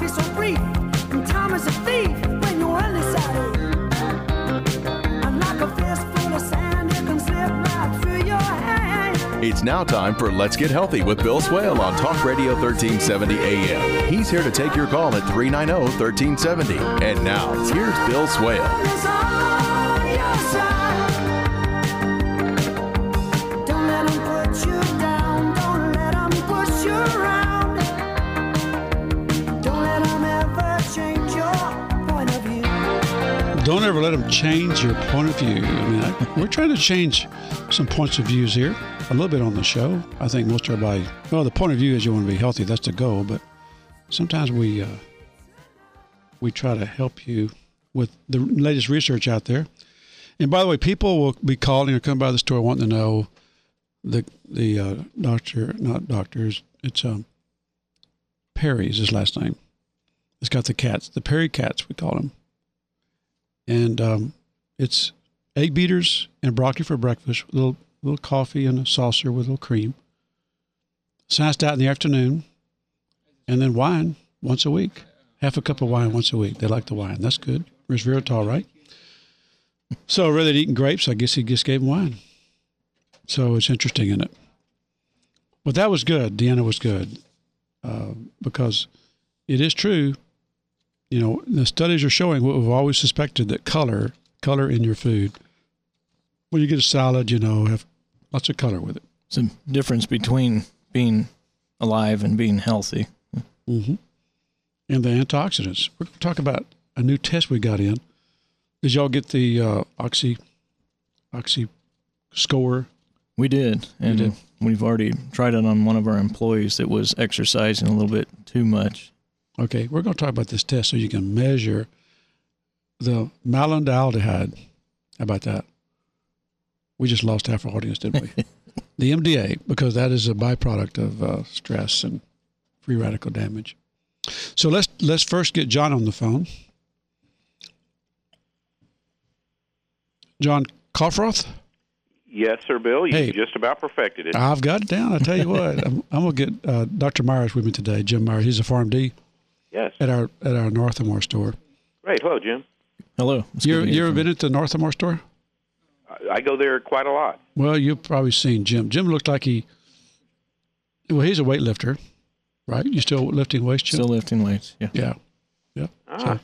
life is so brief, and time is a thief when you're undecided. And like a fistful of sand, it can slip right through your hand. It's now time for Let's Get Healthy with Bill Swail on Talk Radio 1370 AM. He's here to take your call at 390 1370. And now, here's Bill Swail. Let them change your point of view. I mean, I, we're trying to change some points of views here a little bit on the show. I think most everybody, well, the point of view is you want to be healthy. That's the goal. But sometimes we uh, we try to help you with the latest research out there. And by the way, people will be calling or come by the store wanting to know the the uh, doctor, not doctors. It's um, Perry is his last name. It's got the cats, the Perry cats, we call them and um, it's egg beaters and broccoli for breakfast, a little little coffee and a saucer with a little cream. Snatched out in the afternoon, and then wine once a week. Half a cup of wine once a week. They like the wine. That's good. Resveratrol, right? So rather than eating grapes, I guess he just gave him wine. So it's interesting, isn't it? But that was good. Deanna was good uh, because it is true you know, the studies are showing what we've always suspected that color, color in your food. When you get a salad, you know, have lots of color with it. It's a difference between being alive and being healthy. Mm-hmm. And the antioxidants. We're going to talk about a new test we got in. Did y'all get the uh, oxy, oxy score? We did, and did. we've already tried it on one of our employees that was exercising a little bit too much. Okay, we're going to talk about this test so you can measure the malondialdehyde. How about that? We just lost half our audience, didn't we? the MDA, because that is a byproduct of uh, stress and free radical damage. So let's let's first get John on the phone. John Coffroth. Yes, sir, Bill. You Hey. just about perfected it. I've got it down. I tell you what, I'm, I'm gonna get uh, Dr. Myers with me today. Jim Myers. He's a PharmD yes. at our at our Northamore store. Great. Hello, Jim. Hello. You good you ever been at the Northamore store? I, I go there quite a lot. Well, you've probably seen Jim. Jim looked like he. Well, he's a weightlifter, right? You still lifting weights, Jim? Still lifting weights. Yeah. yeah, yeah. Ah. So,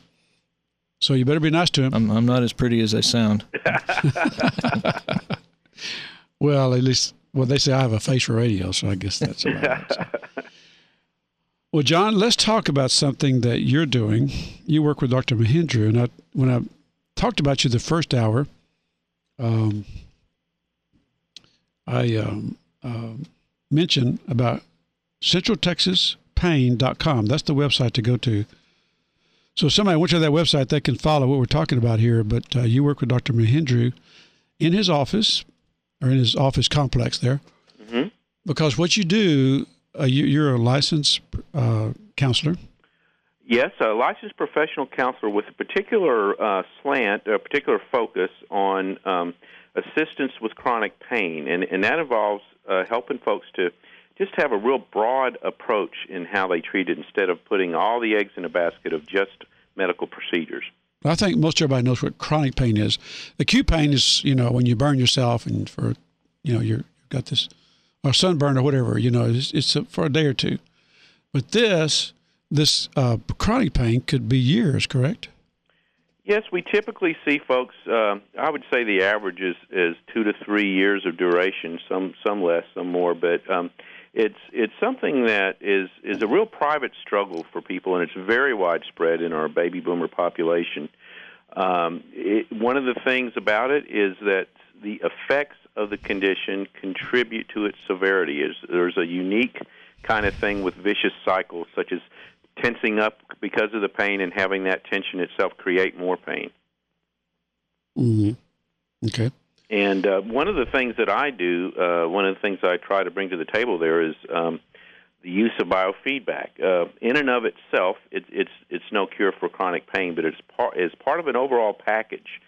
so you better be nice to him. I'm, I'm not as pretty as I sound. Well, at least, well, they say I have a face for radio, so I guess that's about it. so. Well, John, let's talk about something that you're doing. You work with Dr. Mahindra, and I, when I talked about you the first hour, um, I um, um mentioned about centraltexaspain.com. That's the website to go to. So if somebody went to that website, they can follow what we're talking about here. But uh, you work with Dr. Mahindra in his office or in his office complex there. Mhm. Because what you do, uh, you, you're a licensed uh, counselor. Yes, a licensed professional counselor with a particular uh, slant, a particular focus on um, assistance with chronic pain, and, and that involves uh, helping folks to just have a real broad approach in how they treat it instead of putting all the eggs in a basket of just medical procedures. I think most everybody knows what chronic pain is. Acute pain is, you know, when you burn yourself and for, you know, you're, you've got this, or sunburn or whatever, you know, it's, it's for a day or two. But this, this uh, chronic pain could be years, correct? Yes, we typically see folks. Uh, I would say the average is, is two to three years of duration. Some some less, some more. But um, it's it's something that is is a real private struggle for people, and it's very widespread in our baby boomer population. Um, it, one of the things about it is that the effects of the condition contribute to its severity. Is there's a unique kind of thing with vicious cycles, such as tensing up because of the pain and having that tension itself create more pain. Mm-hmm. Okay. And uh, one of the things that I do, uh, one of the things I try to bring to the table there is um, the use of biofeedback. Uh, in and of itself, it, it's it's no cure for chronic pain, but it's part as part of an overall package.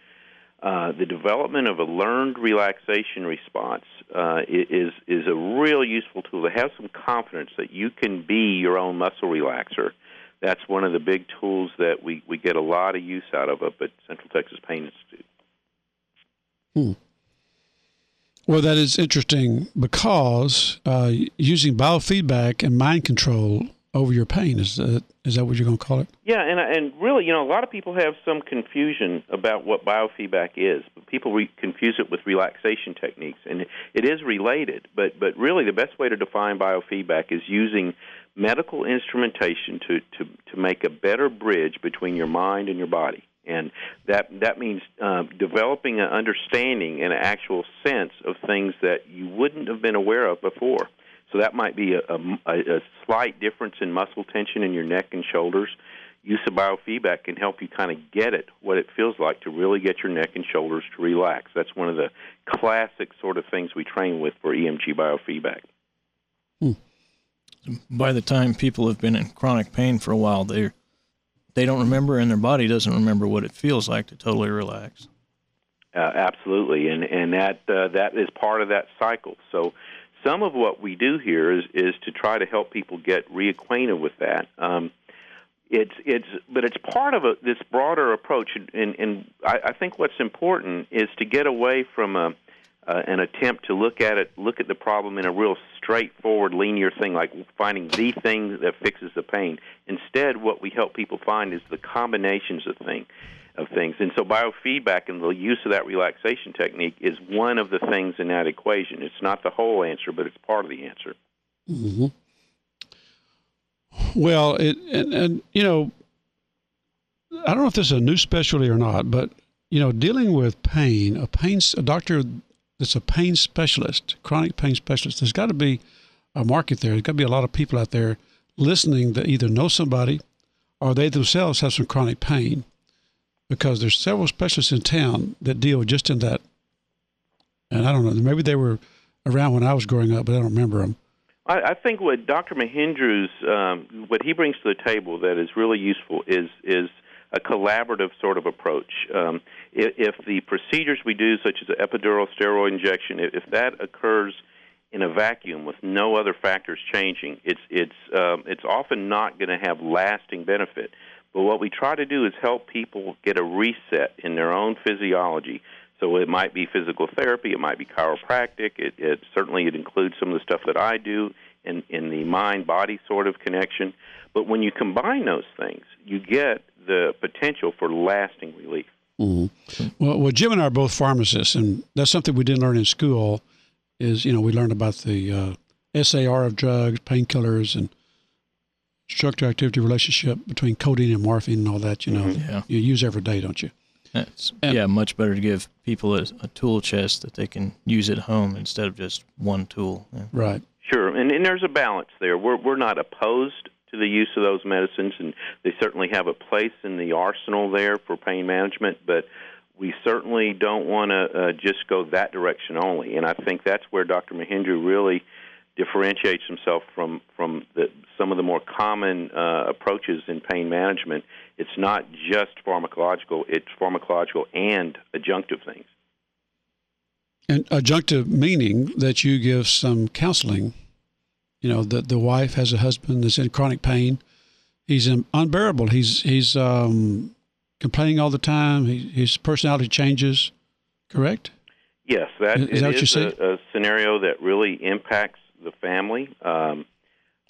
Uh, the development of a learned relaxation response uh, is is a real useful tool to have some confidence that you can be your own muscle relaxer, that's one of the big tools that we we get a lot of use out of up at Central Texas Pain Institute. Hmm. Well, that is interesting because uh, using biofeedback and mind control over your pain is that, is that what you're going to call it? Yeah, and and really, you know, a lot of people have some confusion about what biofeedback is. People re- confuse it with relaxation techniques, and it is related. But but really, the best way to define biofeedback is using medical instrumentation to to to make a better bridge between your mind and your body and that that means uh, developing an understanding and an actual sense of things that you wouldn't have been aware of before. So that might be a, a, a slight difference in muscle tension in your neck and shoulders. Use of biofeedback can help you kind of get it, what it feels like to really get your neck and shoulders to relax. That's one of the classic sort of things we train with for EMG biofeedback. Hmm. By the time people have been in chronic pain for a while, they're they don't remember and their body doesn't remember what it feels like to totally relax. Uh, absolutely, and and that uh, that is part of that cycle. So, some of what we do here is is to try to help people get reacquainted with that. Um, it's it's but it's part of a, this broader approach, and, and I, I think what's important is to get away from a uh, an attempt to look at it, look at the problem in a real straightforward, linear thing, like finding the thing that fixes the pain. Instead, what we help people find is the combinations of things. Of things, and so biofeedback and the use of that relaxation technique is one of the things in that equation. It's not the whole answer, but it's part of the answer. Mm-hmm. Well, it and, and you know, I don't know if this is a new specialty or not, but you know, dealing with pain, a pain, a doctor that's a pain specialist, chronic pain specialist. There's got to be a market there. There's got to be a lot of people out there listening that either know somebody or they themselves have some chronic pain because there's several specialists in town that deal just in that. And I don't know, maybe they were around when I was growing up, but I don't remember them. I, I think what Dr. Mahindru's, um, what he brings to the table that is really useful is is – a collaborative sort of approach. Um, if, if, the procedures we do, such as an epidural steroid injection, if, if that occurs in a vacuum with no other factors changing, it's it's um, it's often not going to have lasting benefit. But what we try to do is help people get a reset in their own physiology. So it might be physical therapy, it might be chiropractic. It, it certainly it includes some of the stuff that I do in in the mind body sort of connection. But when you combine those things, you get the potential for lasting relief. Mm-hmm. Well, well, Jim and I are both pharmacists, and that's something we didn't learn in school. Is you know we learned about the uh, SAR of drugs, painkillers, and structure activity relationship between codeine and morphine and all that. You know, mm-hmm. yeah. you use every day, don't you? And, yeah, much better to give people a, a, tool chest that they can use at home instead of just one tool. Yeah. Right. Sure, and, and there's a balance there. We're we're not opposed to the use of those medicines, and they certainly have a place in the arsenal there for pain management. But we certainly don't want to uh, just go that direction only. And I think that's where Dr. Mahindru really differentiates himself from from the, some of the more common uh, approaches in pain management. It's not just pharmacological; it's pharmacological and adjunctive things. And adjunctive meaning that you give some counseling you know, the the wife has a husband that's in chronic pain. He's unbearable. He's he's um, complaining all the time. He, his personality changes. Correct. Yes, that is, is that is a, a, scenario that really impacts the family. Um,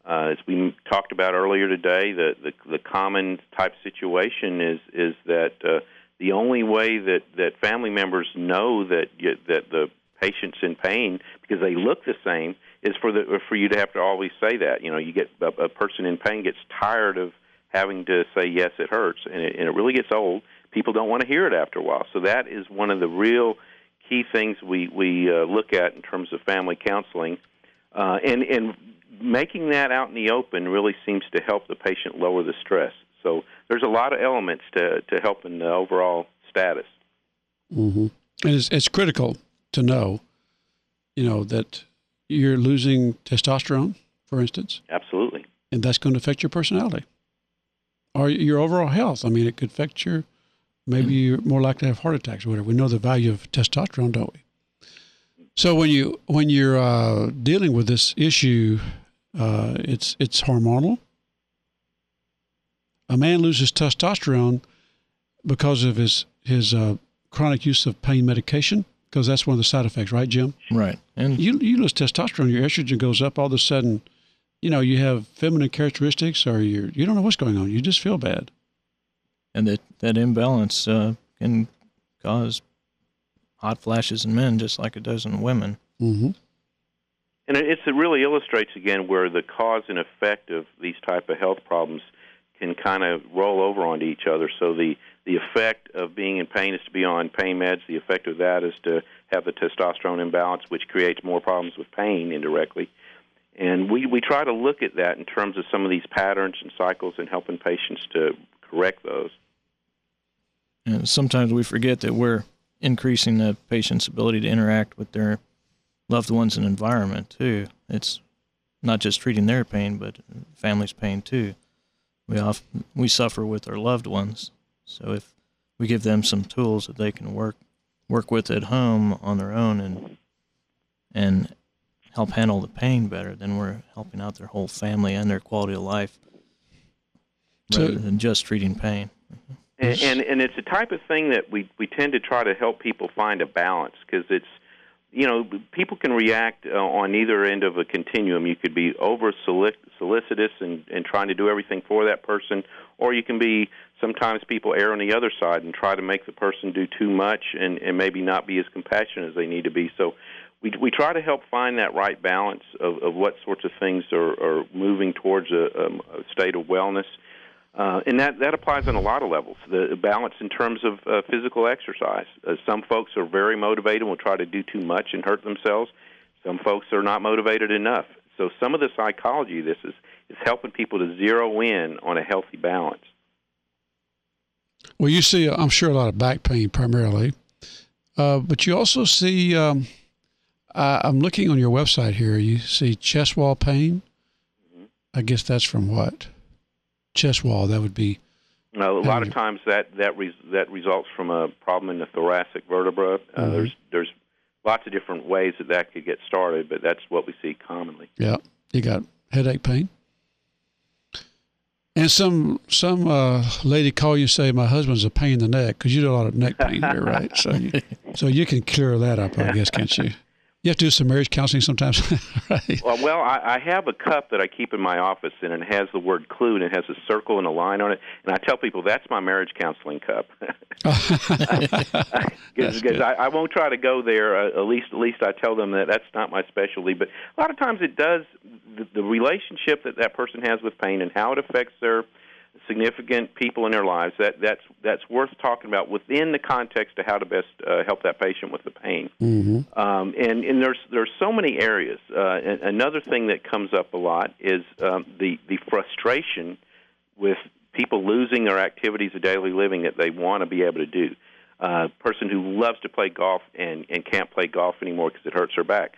uh, as we talked about earlier today, the, the the common type situation is is that uh, the only way that that family members know that you, that the patient's in pain because they look the same is for the for you to have to always say that. You know, you get a, a person in pain gets tired of having to say yes, it hurts, and it, and it really gets old. People don't want to hear it after a while. So that is one of the real key things we we uh, look at in terms of family counseling, uh, and and making that out in the open really seems to help the patient lower the stress. So there's a lot of elements to to helping the overall status. Mm-hmm. And it's, it's critical to know, you know, that you're losing testosterone, for instance. Absolutely. And that's going to affect your personality or your overall health. I mean, it could affect your, maybe you're more likely to have heart attacks or whatever. We know the value of testosterone, don't we? So when you when you're uh, dealing with this issue, uh, it's it's hormonal. a man loses testosterone because of his his uh, chronic use of pain medication, because that's one of the side effects, right, Jim? Right. And You you lose testosterone, your estrogen goes up. All of a sudden, you know, you have feminine characteristics, or you you don't know what's going on. You just feel bad. and that that imbalance uh, can cause hot flashes in men just like it does in women. hmm And it, it's, it really illustrates again where the cause and effect of these type of health problems can kind of roll over onto each other. So the the effect of being in pain is to be on pain meds. The effect of that is to have the testosterone imbalance, which creates more problems with pain indirectly. And we we try to look at that in terms of some of these patterns and cycles and helping patients to correct those. And sometimes we forget that we're increasing the patient's ability to interact with their loved ones and environment too. It's not just treating their pain, but family's pain too. We often we suffer with our loved ones, so if we give them some tools that they can work work with at home on their own and and help handle the pain better, then we're helping out their whole family and their quality of life So- rather than just treating pain. And, and and it's a type of thing that we we tend to try to help people find a balance because it's you know people can react uh, on either end of a continuum. You could be over solic- solicitous and and trying to do everything for that person, or you can be sometimes people err on the other side and try to make the person do too much and and maybe not be as compassionate as they need to be. So. We, we try to help find that right balance of, of what sorts of things are, are moving towards a, um, a state of wellness. Uh, and that, that applies on a lot of levels. The balance in terms of uh, physical exercise. Uh, some folks are very motivated and will try to do too much and hurt themselves. Some folks are not motivated enough. So some of the psychology of this is, is helping people to zero in on a healthy balance. Well, you see, I'm sure a lot of back pain primarily, uh, but you also see. Um, I, I'm looking on your website here. You see chest wall pain. I guess that's from what? Chest wall. That would be. Uh, a lot of times that that res- that results from a problem in the thoracic vertebra. Uh, Mhm. There's there's lots of different ways that that could get started, but that's what we see commonly. Yeah, you got headache pain. And some some uh, lady call you and say my husband's a pain in the neck because you do a lot of neck pain here, right? So you, so you can clear that up, I guess, can't you? You have to do some marriage counseling sometimes, right? Well, well, I, I have a cup that I keep in my office, and it has the word "clue" and it has a circle and a line on it. And I tell people that's my marriage counseling cup, because I, I won't try to go there. Uh, at least, at least I tell them that that's not my specialty. But a lot of times, it does the, the relationship that that person has with pain and how it affects their significant people in their lives. That that's that's worth talking about within the context of how to best uh, help that patient with the pain. hmm Um, and and there's there's so many areas. Uh, another thing that comes up a lot is um, the the frustration with people losing their activities of daily living that they want to be able to do. Uh, person who loves to play golf and and can't play golf anymore because it hurts her back.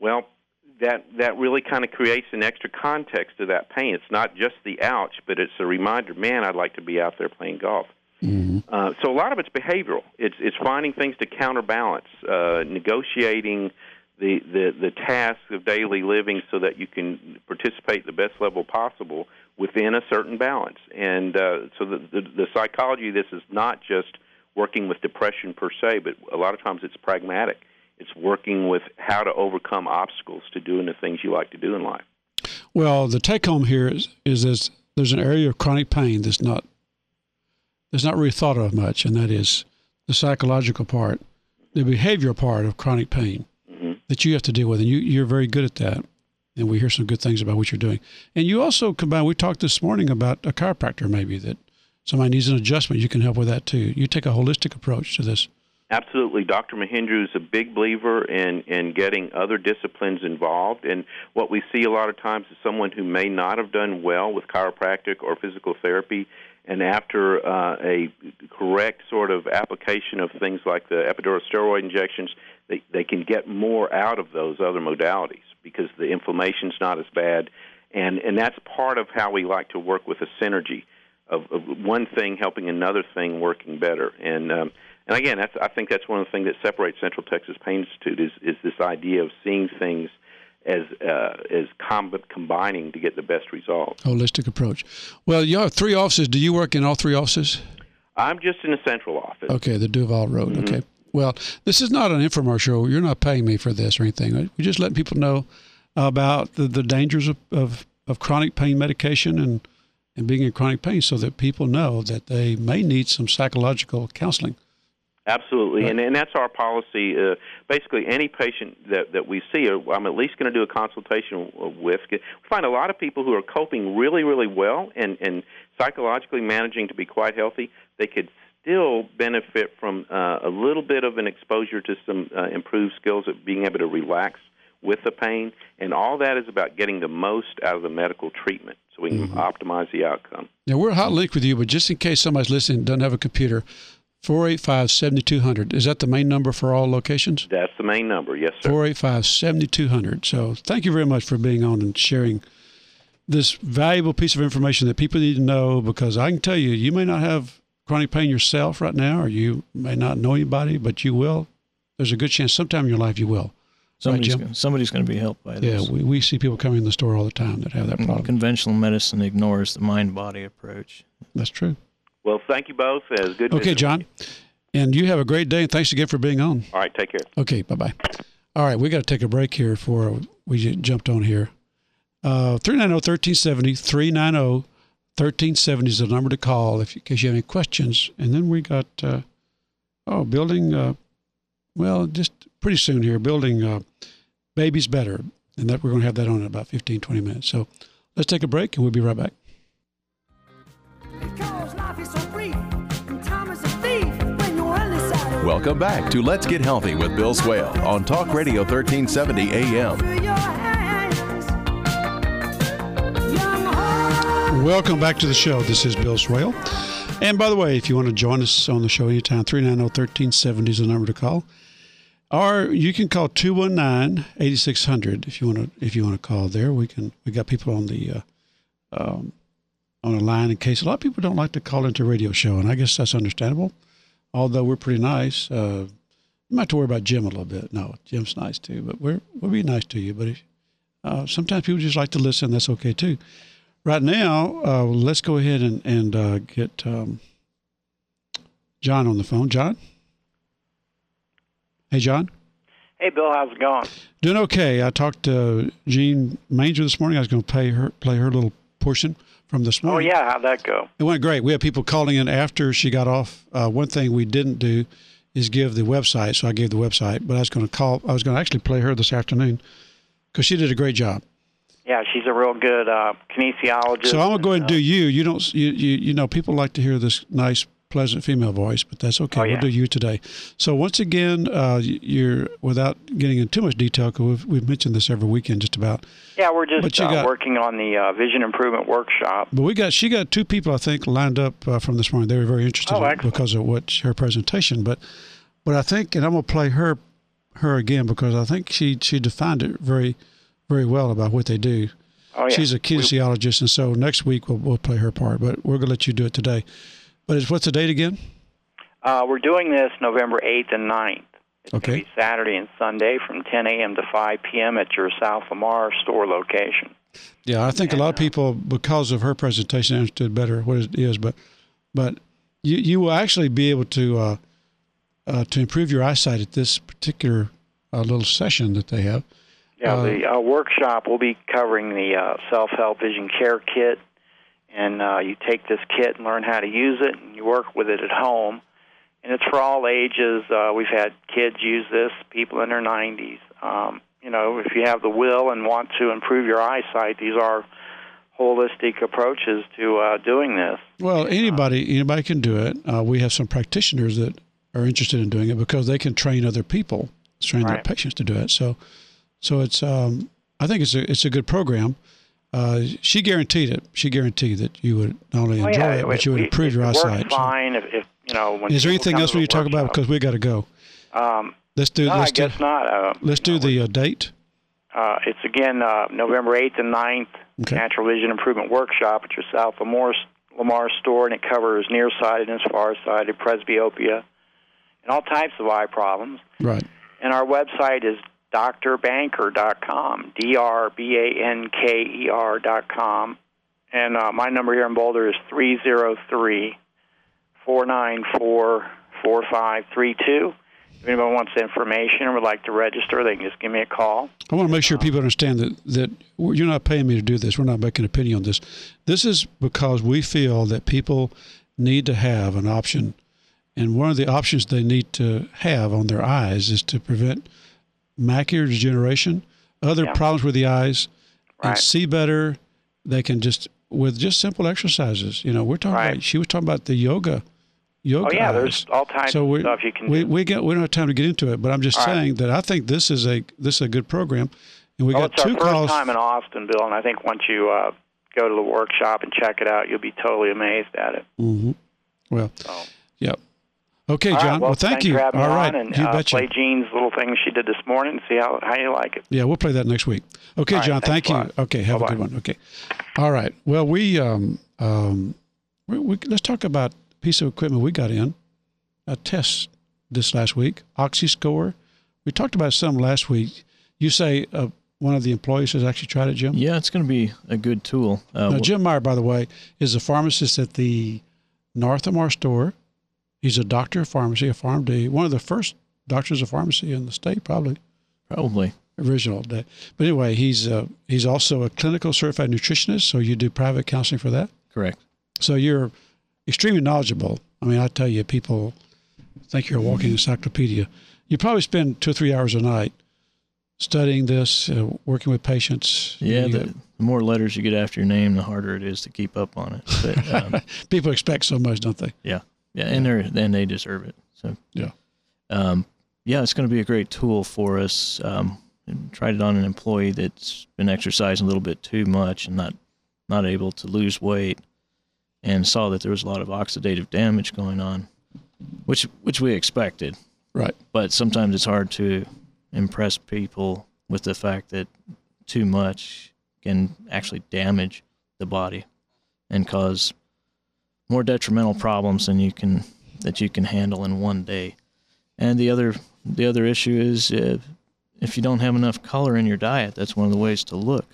Well, that that really kind of creates an extra context to that pain. It's not just the ouch, but it's a reminder. Man, I'd like to be out there playing golf. hmm Uh, so a lot of it's behavioral. It's it's finding things to counterbalance, uh, negotiating the, the the tasks of daily living so that you can participate the best level possible within a certain balance. And uh, so the, the the psychology of this is not just working with depression per se, but a lot of times it's pragmatic. It's working with how to overcome obstacles to doing the things you like to do in life. Well, the take home here is is this, there's an area of chronic pain that's not that's not really thought of much, and that is the psychological part, the behavioral part of chronic pain hmm that you have to deal with, and you you're very good at that. And we hear some good things about what you're doing. And you also combine. We talked this morning about a chiropractor, maybe that somebody needs an adjustment. You can help with that too. You take a holistic approach to this. Absolutely. Dr. Mahindra is a big believer in, in getting other disciplines involved. And what we see a lot of times is someone who may not have done well with chiropractic or physical therapy, and after uh, a correct sort of application of things like the epidural steroid injections, they, they can get more out of those other modalities because the inflammation's not as bad. And, and that's part of how we like to work with a synergy of, of one thing helping another thing working better. And um, and again, that's, I think that's one of the things that separates Central Texas Pain Institute is, is this idea of seeing things as uh, as com- combining to get the best result. Holistic approach. Well, you have three offices. Do you work in all three offices? I'm just in the central office. Okay, the Duval Road. Mm-hmm. Okay. Well, this is not an infomercial. You're not paying me for this or anything. We're just letting people know about the, the dangers of, of, of chronic pain medication and, and being in chronic pain so that people know that they may need some psychological counseling. Absolutely, and and that's our policy. Uh, basically, any patient that that we see, uh, I'm at least going to do a consultation with. We find a lot of people who are coping really, really well and and psychologically managing to be quite healthy. They could still benefit from uh, a little bit of an exposure to some uh, improved skills of being able to relax with the pain, and all that is about getting the most out of the medical treatment so we can optimize the outcome. Now, we're a hot link with you, but just in case somebody's listening doesn't have a computer, 485 7200. Is that the main number for all locations? That's the main number, yes, sir. 485 7200. So thank you very much for being on and sharing this valuable piece of information that people need to know because I can tell you, you may not have chronic pain yourself right now, or you may not know anybody, but you will. There's a good chance sometime in your life you will. Somebody's Jim? gonna, somebody's going to be helped by Yeah, this. we, we see people coming in the store all the time that have that Mm, problem. Conventional medicine ignores the mind-body approach. That's true. Well, thank you both. It was good. Okay, John. And you have a great day, and thanks again for being on. All right, take care. Okay, bye bye. All right, we got to take a break here before we jumped on here. Uh, 390 1370, 390 1370 is the number to call if, in case you have any questions. And then we got, uh, oh, building, uh, well, just pretty soon here, building uh, Babies Better. And that we're going to have that on in about 15, 20 minutes. So let's take a break, and we'll be right back. Welcome back to Let's Get Healthy with Bill Swail on Talk Radio 1370 AM. Welcome back to the show. This is Bill Swale. And by the way, if you want to join us on the show anytime, oh, 390 1370 is the number to call. Or you can call 219 8600 if you want to if you want to call there. We can we got people on the uh, um, on a line in case a lot of people don't like to call into a radio show, and I guess that's understandable. Although we're pretty nice, uh, you might have to worry about Jim a little bit. No, Jim's nice too, but we're we'll be nice to you. But if, uh, sometimes people just like to listen. That's okay too. Right now, uh, let's go ahead and, and uh, get um, John on the phone. John? Hey, John? Hey, Bill, how's it going? Doing okay. I talked to Jean Manger this morning. I was going to play her, play her little portion from this morning. Oh, morning. yeah, how'd that go? It went great. We had people calling in after she got off. Uh, one thing we didn't do is give the website, so I gave the website. But I was going to call. I was going to actually play her this afternoon because she did a great job. Yeah, she's a real good uh, kinesiologist. So I'm gonna go ahead and do uh, you. You don't. You, you you know people like to hear this nice, pleasant female voice, but that's okay. Oh, We'll do you today. So once again, uh, you're without getting into too much detail because we've, we've mentioned this every weekend, just about. Yeah, we're just you uh, got- working on the uh, vision improvement workshop. But we got she got two people I think lined up uh, from this morning. They were very interested Oh, in because of what her presentation. But but I think, and I'm gonna play her her again because I think she she defined it very very well about what they do. Oh, yeah. She's a kinesiologist, and so next week we'll, we'll play her part. But we're gonna let you do it today. But it's, what's the date again? Uh, we're doing this November 8th and 9th. It's Okay. be Saturday and Sunday from 10 a.m. to 5 p.m. at your South Lamar store location. Yeah, I think a lot of people, because of her presentation, understood better what it is. But but you you will actually be able to uh, uh, to improve your eyesight at this particular uh, little session that they have. Yeah, Uh, the uh, workshop will be covering the uh, self-help vision care kit, and uh, you take this kit and learn how to use it, and you work with it at home. And it's for all ages. Uh, we've had kids use this, people in their 90s. Um, you know, if you have the will and want to improve your eyesight, these are holistic approaches to uh, doing this. Well, anybody anybody can do it. Uh, we have some practitioners that are interested in doing it because they can train other people, train their patients to do it. So so it's um, I think it's a it's a good program. Uh, she guaranteed it. She guaranteed that you would not only Oh, enjoy yeah, it, but you would we- improve your eyesight. So- fine if, if you know. When Is there anything else we need to talk about? Because we got to go. Um, Let's do. no, I let's do. guess not. Uh, Let's do know, the uh, date. Uh, it's again uh, November 8th and 9th, Okay. Natural Vision Improvement Workshop at your South Lamar, Lamar store, and it covers nearsightedness, farsighted, presbyopia, and all types of eye problems. Right. And our website is drbanker.com, D R B A N K E R.com. And uh, my number here in Boulder is 303 494 4532. If anyone wants information or would like to register, they can just give me a call. I want to make sure people understand that that you're not paying me to do this. We're not making a penny on this. This is because we feel that people need to have an option, and one of the options they need to have on their eyes is to prevent macular degeneration, other Yeah. problems with the eyes, and see better. They can just with just simple exercises. You know, we're talking Right. about. She was talking about the yoga. Yoga. Oh, yeah, eyes. there's all types so of we, stuff you can we, do. we get we don't have time to get into it, but I'm just All right. saying that I think this is a this is a good program, and we Well, got it's our two first calls. time in Austin, Bill, and I think once you uh, go to the workshop and check it out, you'll be totally amazed at it. hmm Well, So. yep. Okay, All right, John. well, thank you. For having All me on and you uh, betcha. play Jean's little thing she did this morning and see how, how you like it. Yeah, we'll play that next week. Okay, All right, John. Thank you. Okay, have a Bye-bye. good one. Okay. All right. Well, we um um we, we let's talk about a piece of equipment we got in a test this last week. OxyScore. We talked about some last week. You say uh, one of the employees has actually tried it, Jim. Yeah, it's going to be a good tool. Uh, Now, Jim Meyer, by the way, is a pharmacist at the Northamar store. He's a doctor of pharmacy, a PharmD, one of the first doctors of pharmacy in the state, probably probably. original day. But anyway, he's uh, he's also a clinical certified nutritionist, so you do private counseling for that. Correct. So you're extremely knowledgeable. I mean, I tell you, people think you're a walking encyclopedia. You probably spend two or three hours a night studying this, uh, working with patients. Yeah, the, the more letters you get after your name, the harder it is to keep up on it. But um, people expect so much, don't they? yeah, yeah, and they're and they deserve it. So Yeah. um, yeah, it's going to be a great tool for us. Um, tried it on an employee that's been exercising a little bit too much and not not able to lose weight, and saw that there was a lot of oxidative damage going on, which which we expected. Right. But sometimes it's hard to impress people with the fact that too much can actually damage the body and cause more detrimental problems than you can that you can handle in one day. And the other the other issue is uh, if you don't have enough color in your diet, that's one of the ways to look.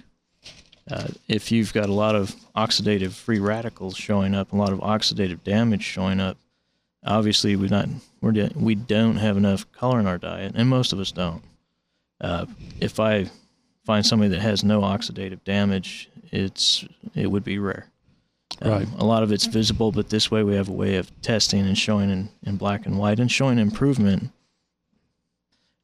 Uh, if you've got a lot of oxidative free radicals showing up, a lot of oxidative damage showing up, obviously we not we're de- we don't have enough color in our diet, and most of us don't. Uh, if I find somebody that has no oxidative damage, it's it would be rare. Um, Right. A lot of it's visible, but this way we have a way of testing and showing in, in black and white and showing improvement.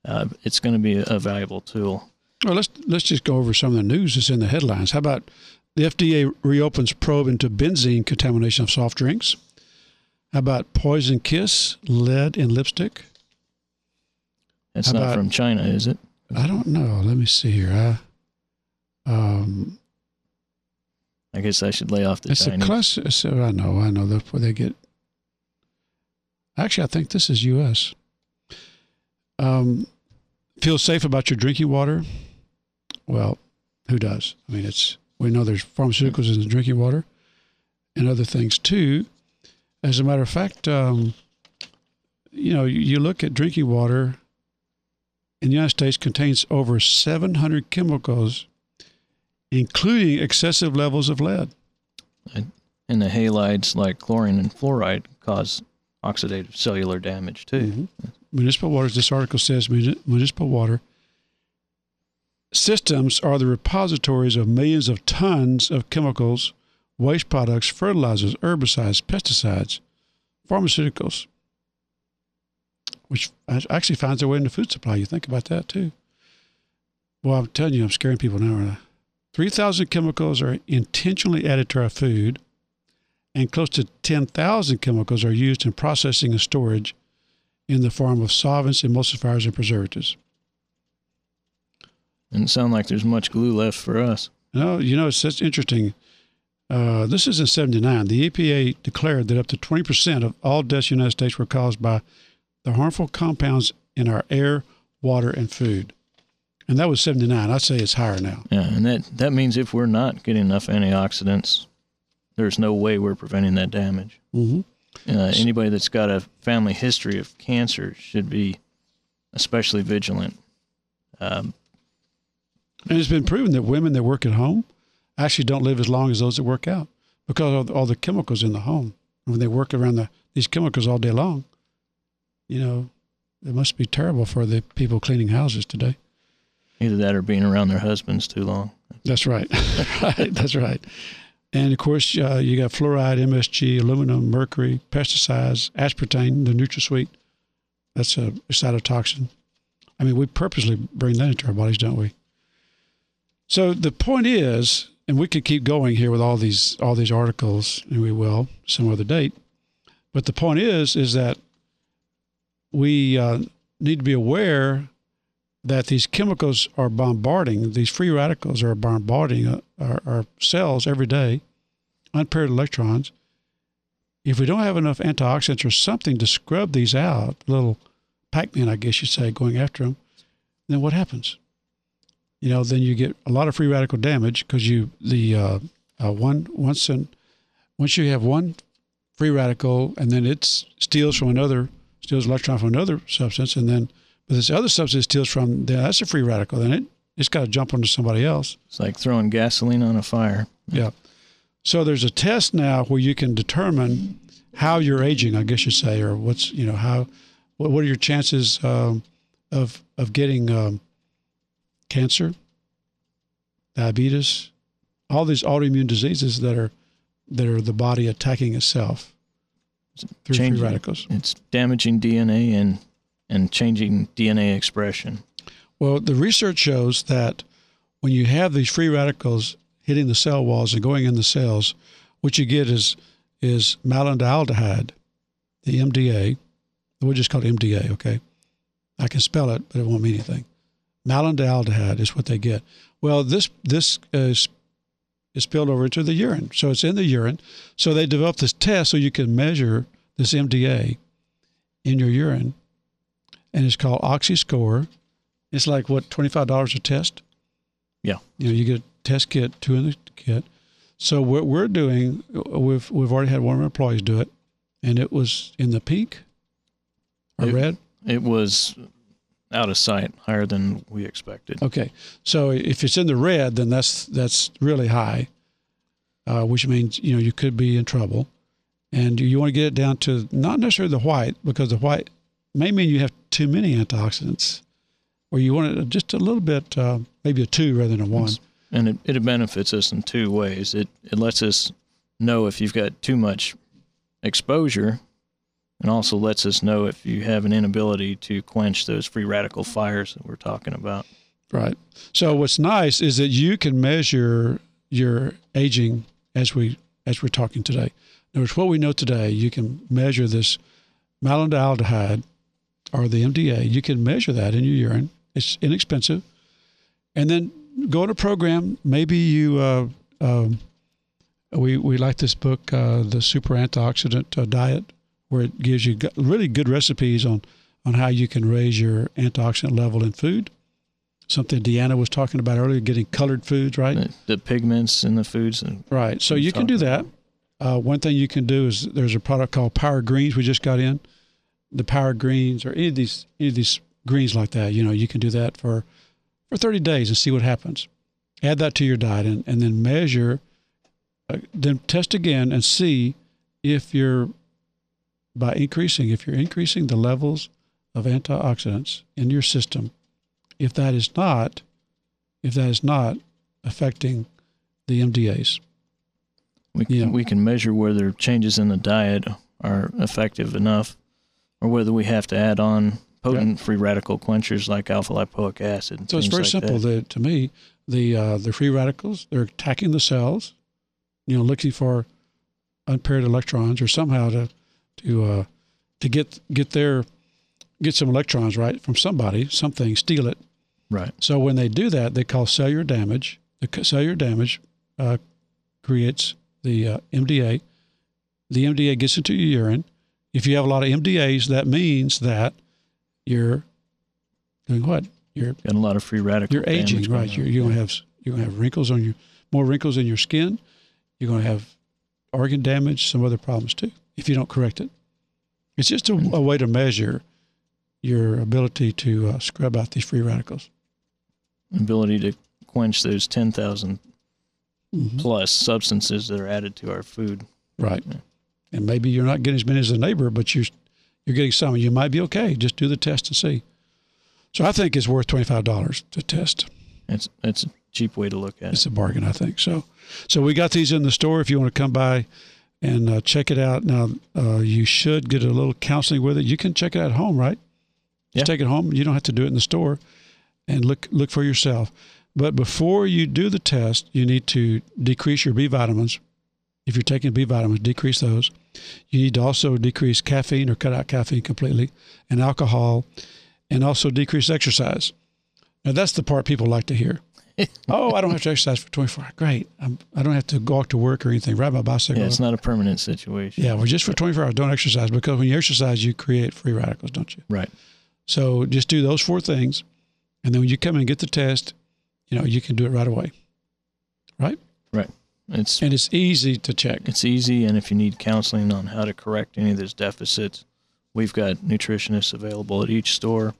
Uh, it's going to be a, valuable tool. Well, let's let's just go over some of the news that's in the headlines. How about the FDA reopens probe into benzene contamination of soft drinks? How about poison kiss, lead in lipstick? It's How not about- from China, is it? I don't know. Let me see here. I, um, I guess I should lay off the it's Chinese. a a- I know. I know. That's where they get. Actually, I think this is U.S. Um, feel safe about your drinking water. Well, who does? I mean, it's we know there's pharmaceuticals in the drinking water, and other things too. As a matter of fact, um, you know, you, you look at drinking water. In the United States, contains over 700 chemicals, including excessive levels of lead. and the halides like chlorine and fluoride cause oxidative cellular damage too. Mm-hmm. municipal waters, this article says municipal water systems are the repositories of millions of tons of chemicals, waste products, fertilizers, herbicides, pesticides, pharmaceuticals, which actually finds their way into food supply. You think about that too. Well, I'm telling you, I'm scaring people now. aren't I? 3,000 chemicals are intentionally added to our food, and close to 10,000 chemicals are used in processing and storage in the form of solvents, emulsifiers, and preservatives. Doesn't sound like there's much glue left for us. No, you know, it's that's interesting. Uh, this is in 79. The EPA declared that up to 20% of all deaths in the United States were caused by the harmful compounds in our air, water, and food. And that was 79. I'd say it's higher now. Yeah, and that that means if we're not getting enough antioxidants, there's no way we're preventing that damage. Mm-hmm. Uh, anybody that's got a family history of cancer should be especially vigilant. Um, And it's been proven that women that work at home actually don't live as long as those that work out because of all the chemicals in the home. When they work around the, these chemicals all day long, you know, it must be terrible for the people cleaning houses today. Either that or being around their husbands too long. That's right. right. That's right. And of course, uh, you got fluoride, MSG, aluminum, mercury, pesticides, aspartame, the NutraSweet. That's a cytotoxin. I mean, we purposely bring that into our bodies, don't we? So the point is, and we could keep going here with all these all these articles, and we will some other date. But the point is, is that we uh, need to be aware that these chemicals are bombarding, these free radicals are bombarding uh, our, our cells every day, unpaired electrons. If we don't have enough antioxidants or something to scrub these out, little Pac-Man, I guess you'd say, going after them, then what happens? You know, then you get a lot of free radical damage because you the uh, uh, one once in, once you have one free radical and then it steals from another steals electron from another substance and then but this other substance steals from then that's a free radical then it? It's got to jump onto somebody else. It's like throwing gasoline on a fire. yeah. So there's a test now where you can determine how you're aging i guess you say or what's you know how what, what are your chances um, of of getting um, cancer diabetes all these autoimmune diseases that are that are the body attacking itself through free radicals. It's damaging DNA and and changing DNA expression. Well, the research shows that when you have these free radicals hitting the cell walls and going in the cells, what you get is is malondialdehyde, the MDA. We'll just call it MDA, okay? I can spell it, but it won't mean anything. Malondialdehyde is what they get. Well, this this uh, is is spilled over into the urine, so it's in the urine. So they developed this test so you can measure this MDA in your urine, and it's called OxyScore. It's like what twenty five dollars a test. Yeah. You know, you get a test kit, two in the kit. So what we're doing, we've we've already had one of our employees do it, and it was in the pink or It- red. It was out of sight, higher than we expected. Okay, so if it's in the red, then that's that's really high, uh, which means you know you could be in trouble, and you want to get it down to not necessarily the white because the white may mean you have too many antioxidants, or you want it just a little bit, uh, maybe a two rather than a one. And it, it benefits us in two ways. It it lets us know if you've got too much exposure and also lets us know if you have an inability to quench those free radical fires that we're talking about. Right. So what's nice is that you can measure your aging as we as we're talking today. In other words, what we know today, you can measure this malondialdehyde or the MDA. You can measure that in your urine. It's inexpensive, and then go on a program. Maybe you. Uh, um, we we like this book, uh, the Super Antioxidant uh, Diet, where it gives you really good recipes on on how you can raise your antioxidant level in food something Deanna was talking about earlier, getting colored foods, right? The, the pigments in the foods. And Right. So you can do that. Uh, one thing you can do is there's a product called Power Greens we just got in. The Power Greens or any of these any of these greens like that, you know, you can do that for for 30 days and see what happens. Add that to your diet and, and then measure, uh, then test again and see if you're by increasing if you're increasing the levels of antioxidants in your system. If that is not, if that is not affecting the MDAs. we, Yeah. we can measure whether changes in the diet are effective enough or whether we have to add on potent free radical quenchers like alpha lipoic acid. So it's very like simple. that. The, to me, the uh, the free radicals they're attacking the cells, you know, looking for unpaired electrons or somehow to to uh, to get get their get some electrons right from somebody, something, steal it. Right. So when they do that, they cause cellular damage. The cellular damage uh, creates the uh, MDA. The MDA gets into your urine. If you have a lot of MDAs, that means that you're doing what? You're getting a lot of free radical. you're aging, right? You're, you're gonna have you're gonna have wrinkles on your more wrinkles in your skin. You're gonna have organ damage, some other problems too, if you don't correct it. It's just a, a way to measure your ability to uh, scrub out these free radicals. ability to quench those 10,000 Mhm. plus substances that are added to our food. Right. Yeah. And maybe you're not getting as many as a neighbor, but you're you're getting some. You might be okay. Just do the test and see. So I think it's worth twenty five dollars to test. It's it's a cheap way to look at it. It's a bargain, I think. So, so we got these in the store. If you want to come by and uh, check it out, now uh, you should get a little counseling with it. You can check it out at home, right? Yeah. Just take it home. You don't have to do it in the store, and look look for yourself. But before you do the test, you need to decrease your B vitamins. If you're taking B vitamins, decrease those. You need to also decrease caffeine or cut out caffeine completely, and alcohol, and also decrease exercise. Now that's the part people like to hear. oh, I don't have to exercise for 24 hours. Great. I'm, I don't have to go out to work or anything. Ride my bicycle. Yeah, it's not a permanent situation. Yeah, well, just for 24 hours, don't exercise because when you exercise, you create free radicals, don't you? Right. So just do those four things, and then when you come in and get the test, you know you can do it right away, Right? right? It's And it's easy to check. it's easy, and if you need counseling on how to correct any of those deficits, we've got nutritionists available at each store.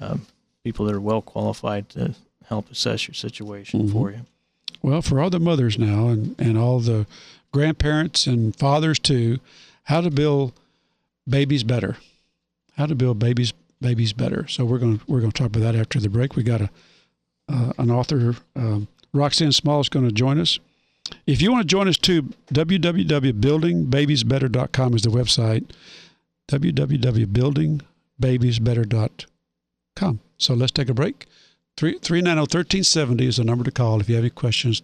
Um, people that are well qualified to help assess your situation Mhm. for you. Well, for all the mothers now and, and all the grandparents and fathers too, how to build babies better. How to build babies babies better. So we're going to we're going to talk about that after the break. We got a uh, an author um, Roxanne Small is going to join us. If you want to join us too, www.buildingbabiesbetter.com is the website. www.buildingbabiesbetter.com. So let's take a break. 390 1370 is the number to call if you have any questions,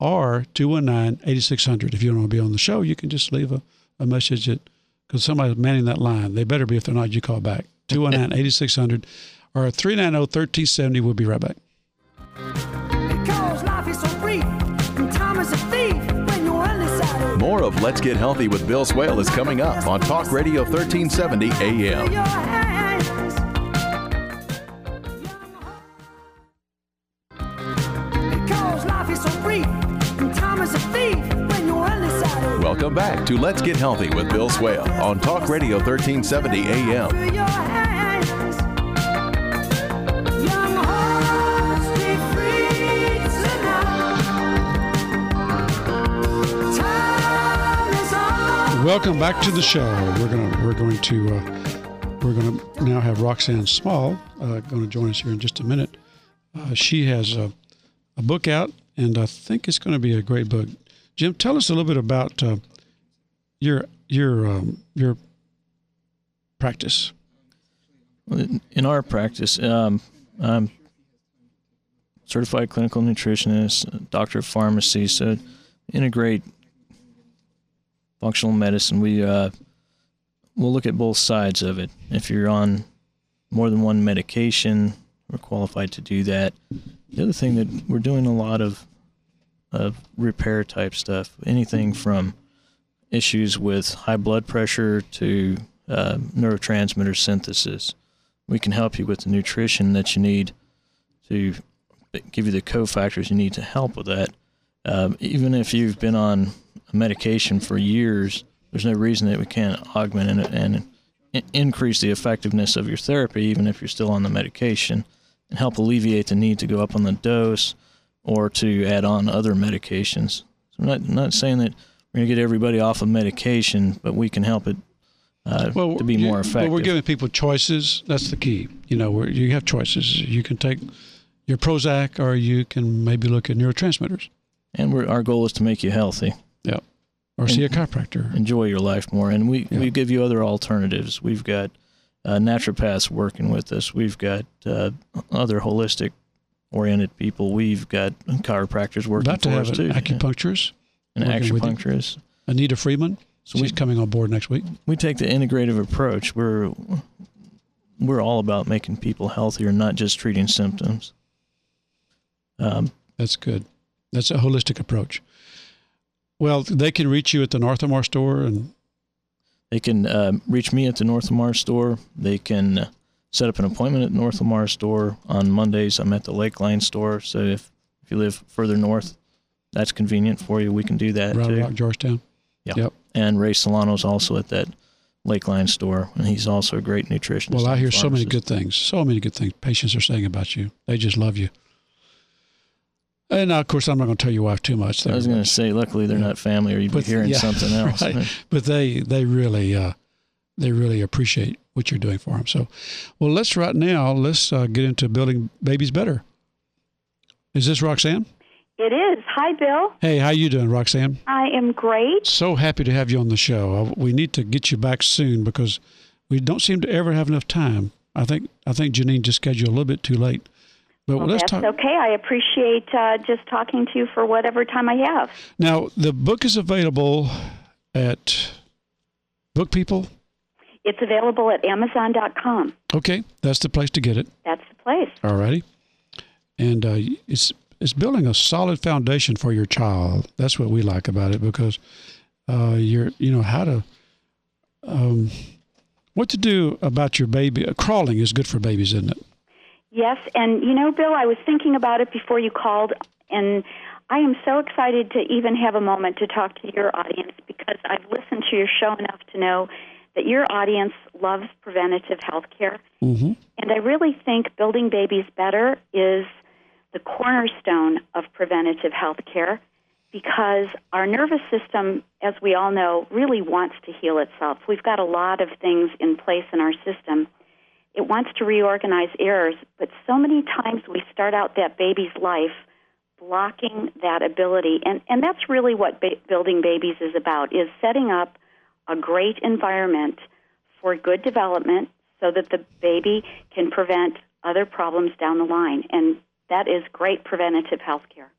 or 219 8600. If you don't want to be on the show, you can just leave a, a message at because somebody's manning that line. They better be. If they're not, you call back. 219 8600 or 390 1370. We'll be right back. Of Let's Get Healthy with Bill Swail is coming up on Talk Radio 1370 AM. Your hands. Because life is so brief, and time is a thief when you're on the side. Welcome back to Let's Get Healthy with Bill Swail on Talk Radio 1370 AM. Welcome back to the show. We're gonna we're going to uh, we're gonna now have Roxanne Small uh, going to join us here in just a minute. Uh, she has a, a book out, and I think it's going to be a great book. Jim, tell us a little bit about uh, your your um, your practice. In- our practice, um, I'm certified clinical nutritionist, doctor of pharmacy, so integrate functional medicine. We uh, we'll look at both sides of it. If you're on more than one medication, we're qualified to do that. The other thing that we're doing a lot of of repair type stuff, anything from issues with high blood pressure to uh, neurotransmitter synthesis. We can help you with the nutrition that you need to give you the cofactors you need to help with that. Um, even if you've been on a medication for years, there's no reason that we can't augment and, and increase the effectiveness of your therapy, even if you're still on the medication, and help alleviate the need to go up on the dose or to add on other medications. So I'm not, not saying that we're going to get everybody off of medication, but we can help it uh, to be more effective. Well, we're giving people choices. That's the key. You know, where you have choices. You can take your Prozac, or you can maybe look at neurotransmitters. and we're, our goal is to make you healthy. Yep. Or see a chiropractor. enjoy your life more. And we, Yeah. we give you other alternatives. We've got uh, naturopaths working with us. We've got uh, other holistic oriented people. We've got chiropractors working About to for have us an too. acupuncturist, and working with you. acupuncturist. Anita Freeman. So She's we, coming on board next week. we take the integrative approach. We're we're all about making people healthier, not just treating symptoms. Um, That's good. That's a holistic approach. Well, they can reach you at the North Lamar store, and They can uh, reach me at the North Lamar store. They can uh, set up an appointment at North Lamar store on Mondays. I'm at the Lakeline store, so if if you live further north, that's convenient for you. We can do that Round too. Rock, Georgetown. And Ray Solano's also at that Lakeline store, and he's also a great nutritionist. Well, I hear so many good things. So many good things patients are saying about you. They just love you. And now, of course, I'm not going to tell your wife too much. I was going to say, luckily they're not family, or you'd be But, hearing yeah, something else. right. But they they really uh, they really appreciate what you're doing for them. So, well, let's right now let's uh, get into building babies better. Is this Roxanne? It is. Hi, Bill. Hey, how you doing, Roxanne? I am great. So happy to have you on the show. Uh, We need to get you back soon because we don't seem to ever have enough time. I think I think Janine just scheduled a little bit too late. But Well, let's that's talk okay. I appreciate uh, just talking to you for whatever time I have. now. The book is available at Book People. It's available at Amazon.com. Okay, that's the place to get it. That's the place. All righty. And uh, it's it's building a solid foundation for your child. That's what we like about it because uh, you're you know how to um, what to do about your baby. Uh, crawling is good for babies, isn't it? Yes, and you know, Bill, I was thinking about it before you called, and I am so excited to even have a moment to talk to your audience because I've listened to your show enough to know that your audience loves preventative health care. Mm-hmm. And I really think building babies better is the cornerstone of preventative health care because our nervous system, as we all know, really wants to heal itself. We've got a lot of things in place in our system. It wants to reorganize errors, but so many times we start out that baby's life blocking that ability. And, and that's really what ba- building babies is about, is setting up a great environment for good development so that the baby can prevent other problems down the line. And that is great preventative health care.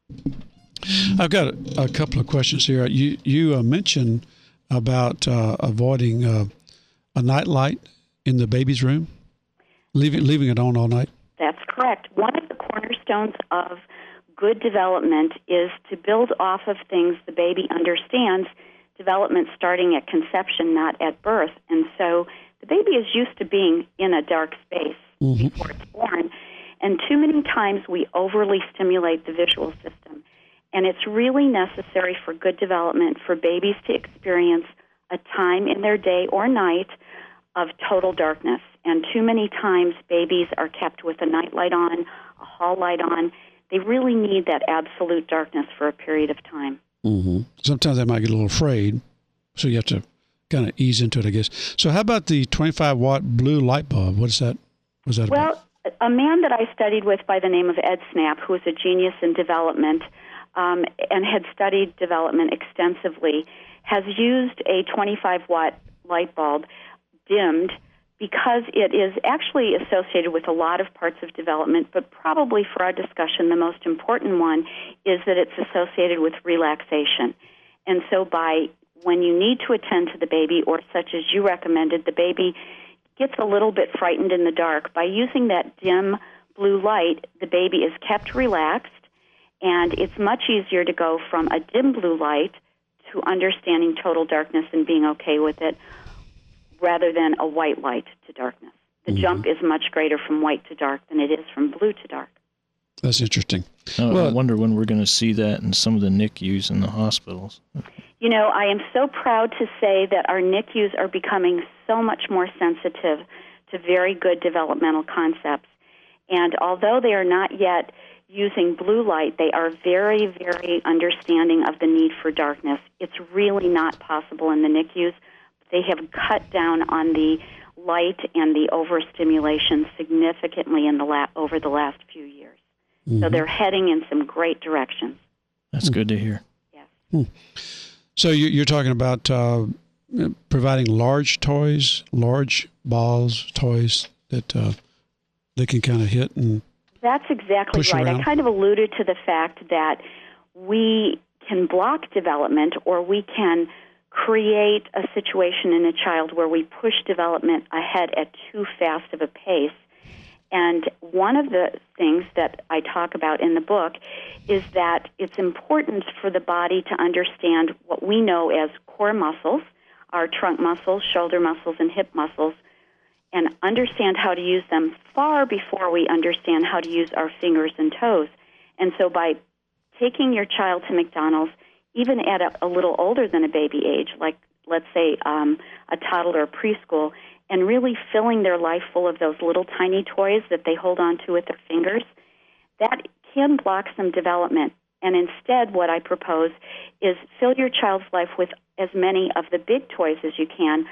I've got a, couple of questions here. You you uh, mentioned about uh, avoiding uh, a night light in the baby's room, leaving leaving it on all night. That's correct. One of the cornerstones of good development is to build off of things the baby understands, development starting at conception, not at birth. And so the baby is used to being in a dark space mm-hmm. before it's born. And too many times we overly stimulate the visual system. And it's really necessary for good development for babies to experience a time in their day or night of total darkness. And too many times babies are kept with a night light on, a hall light on. They really need that absolute darkness for a period of time. Mm-hmm. Sometimes they might get a little afraid, so you have to kind of ease into it, I guess. So, how about the 25 watt blue light bulb? What is that? What's that about? Well, a man that I studied with by the name of Ed Snap, who is a genius in development um, and had studied development extensively, has used a 25 watt light bulb dimmed because it is actually associated with a lot of parts of development, but probably for our discussion, the most important one is that it's associated with relaxation. And so, by when you need to attend to the baby, or such as you recommended, the baby gets a little bit frightened in the dark. By using that dim blue light, the baby is kept relaxed, and it's much easier to go from a dim blue light to understanding total darkness and being okay with it rather than a white light to darkness. The mm-hmm. jump is much greater from white to dark than it is from blue to dark. That's interesting. Oh, I wonder when we're going to see that in some of the NICUs in the hospitals. You know, I am so proud to say that our NICUs are becoming so much more sensitive to very good developmental concepts. And although they are not yet using blue light, they are very, very understanding of the need for darkness. It's really not possible in the NICUs. They have cut down on the light and the overstimulation significantly in the la- over the last few years. So they're heading in some great directions. That's good to hear. Yes. So, you, you're talking about uh, providing large toys, large balls, toys that uh, they can kind of hit and That's exactly Push right. around. I kind of alluded to the fact that we can block development or we can create a situation in a child where we push development ahead at too fast of a pace. And one of the things that I talk about in the book is that it's important for the body to understand what we know as core muscles, our trunk muscles, shoulder muscles, and hip muscles, and understand how to use them far before we understand how to use our fingers and toes. And so by taking your child to McDonald's, even at a, a little older than a baby age, like let's say um, a toddler or preschool, and really filling their life full of those little tiny toys that they hold on to with their fingers, that can block some development. And instead, what I propose is fill your child's life with as many of the big toys as you can.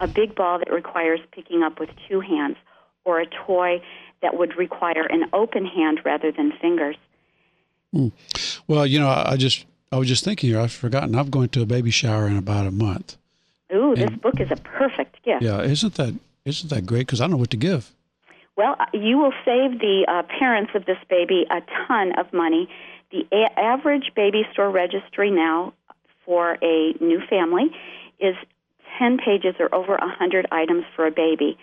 A big ball that requires picking up with two hands, or a toy that would require an open hand rather than fingers. Well, you know, I just I was just thinking here. I've forgotten. I'm going to a baby shower in about a month. Ooh, this book is a perfect gift. Yeah, isn't that isn't that great? Because I don't know what to give. Well, uh, you will save the uh, parents of this baby a ton of money. The a- average baby store registry now for a new family is 10 pages or over 100 items for a baby.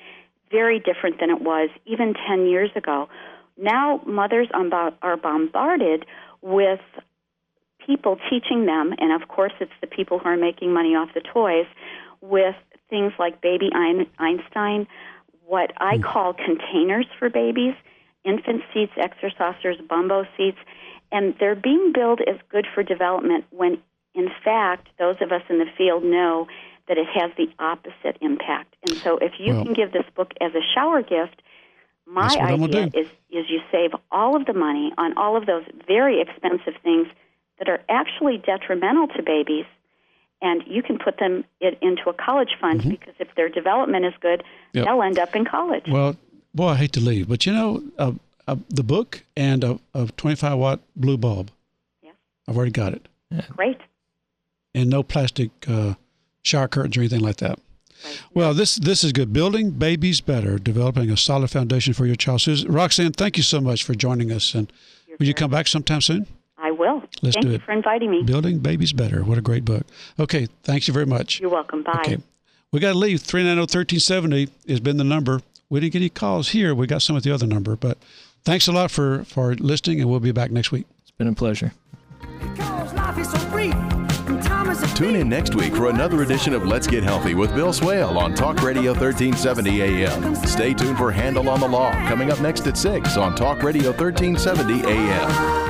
Very different than it was even 10 years ago. Now, mothers are bombarded with people teaching them, and of course, it's the people who are making money off the toys, with things like Baby Einstein, what I hmm. call containers for babies, infant seats, exercisers, bumbo seats, and they're being billed as good for development when, in fact, those of us in the field know that it has the opposite impact. And so, if you Well- can give this book as a shower gift, my That's what I'm gonna idea is is you save all of the money on all of those very expensive things that are actually detrimental to babies, and you can put them it into a college fund because if their development is good, Mm-hmm. Yep. they'll end up in college. Well, boy, I hate to leave, but you know, uh, uh, the book and a, a 25 watt blue bulb. Yes. I've already got it, Great. and no plastic uh, shower curtains or anything like that. Right. Well, this this is good. Building babies better, developing a solid foundation for your child. Susan, Roxanne, thank you so much for joining us, and You're will you come back sometime soon? I will. Let's Thank do you it. for inviting me. Building babies better. What a great book. Okay, thanks you very much. You're welcome. Bye. Okay. We got to leave. 390-1370 has been the number. We didn't get any calls here. We got some at the other number. But thanks a lot for, for listening, and we'll be back next week. It's been a pleasure. Because life is so brief, and time is a Tune in next week for another edition of Let's Get Healthy with Bill Swail on Talk Radio 1370 AM. Stay tuned for Handle on the Law coming up next at 6 on Talk Radio 1370 AM.